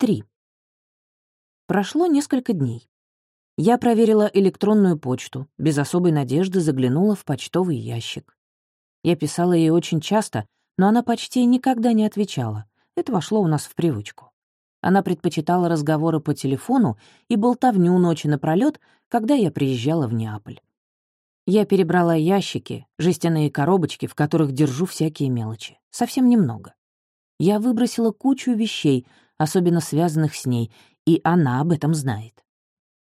3. Прошло несколько дней. Я проверила электронную почту, без особой надежды заглянула в почтовый ящик. Я писала ей очень часто, но она почти никогда не отвечала. Это вошло у нас в привычку. Она предпочитала разговоры по телефону и болтовню ночи напролёт, когда я приезжала в Неаполь. Я перебрала ящики, жестяные коробочки, в которых держу всякие мелочи. Совсем немного. Я выбросила кучу вещей, особенно связанных с ней, и она об этом знает.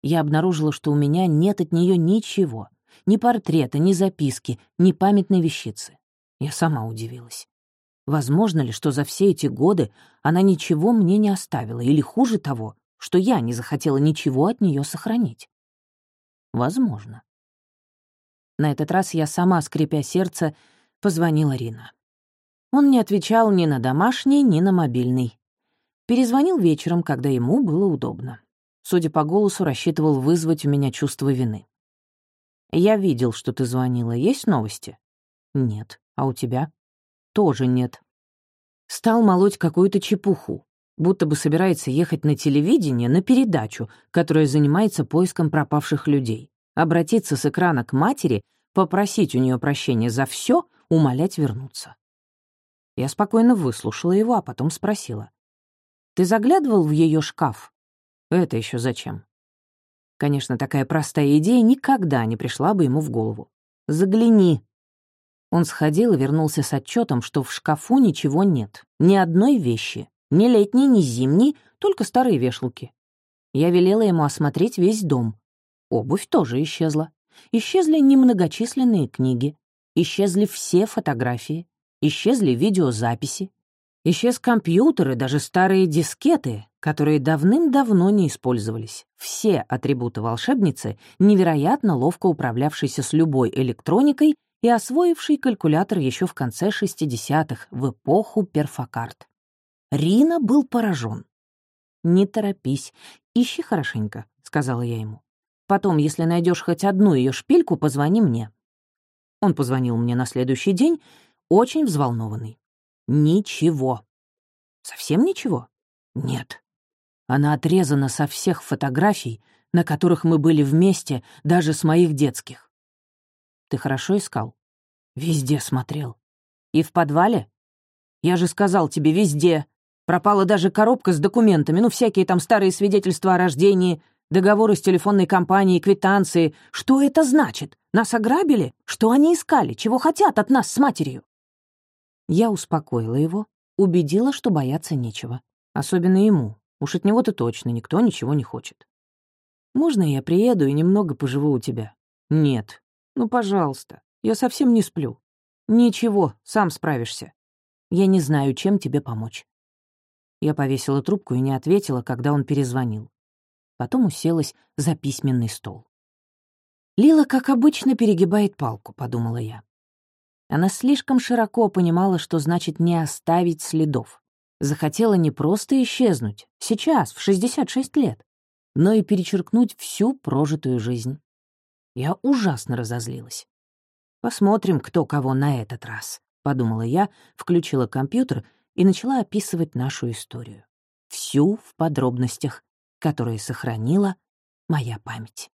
Я обнаружила, что у меня нет от нее ничего. Ни портрета, ни записки, ни памятной вещицы. Я сама удивилась. Возможно ли, что за все эти годы она ничего мне не оставила, или хуже того, что я не захотела ничего от нее сохранить? Возможно. На этот раз я сама, скрипя сердце, позвонила Рина. Он не отвечал ни на домашний, ни на мобильный. Перезвонил вечером, когда ему было удобно. Судя по голосу, рассчитывал вызвать у меня чувство вины. «Я видел, что ты звонила. Есть новости?» «Нет. А у тебя?» «Тоже нет». Стал молоть какую-то чепуху, будто бы собирается ехать на телевидение на передачу, которая занимается поиском пропавших людей, обратиться с экрана к матери, попросить у нее прощения за все, умолять вернуться. Я спокойно выслушала его, а потом спросила. «Ты заглядывал в ее шкаф?» Это еще зачем? Конечно, такая простая идея никогда не пришла бы ему в голову. «Загляни». Он сходил и вернулся с отчетом, что в шкафу ничего нет. Ни одной вещи. Ни летней, ни зимней, только старые вешалки. Я велела ему осмотреть весь дом. Обувь тоже исчезла. Исчезли немногочисленные книги. Исчезли все фотографии. Исчезли видеозаписи. Исчез компьютер и даже старые дискеты, которые давным-давно не использовались. Все атрибуты волшебницы, невероятно ловко управлявшейся с любой электроникой и освоившей калькулятор еще в конце 60-х, в эпоху перфокарт. Рина был поражен. «Не торопись, ищи хорошенько», — сказала я ему. «Потом, если найдешь хоть одну ее шпильку, позвони мне». Он позвонил мне на следующий день, очень взволнованный. Ничего. Совсем ничего? Нет. Она отрезана со всех фотографий, на которых мы были вместе, даже с моих детских. Ты хорошо искал? Везде смотрел. И в подвале? Я же сказал тебе, везде. Пропала даже коробка с документами, ну, всякие там старые свидетельства о рождении, договоры с телефонной компанией, квитанции. Что это значит? Нас ограбили? Что они искали? Чего хотят от нас с матерью? Я успокоила его, убедила, что бояться нечего. Особенно ему. Уж от него-то точно никто ничего не хочет. «Можно я приеду и немного поживу у тебя?» «Нет. Ну, пожалуйста. Я совсем не сплю». «Ничего, сам справишься. Я не знаю, чем тебе помочь». Я повесила трубку и не ответила, когда он перезвонил. Потом уселась за письменный стол. «Лила, как обычно, перегибает палку», — подумала я. Она слишком широко понимала, что значит не оставить следов. Захотела не просто исчезнуть, сейчас, в 66 лет, но и перечеркнуть всю прожитую жизнь. Я ужасно разозлилась. «Посмотрим, кто кого на этот раз», — подумала я, включила компьютер и начала описывать нашу историю. Всю в подробностях, которые сохранила моя память.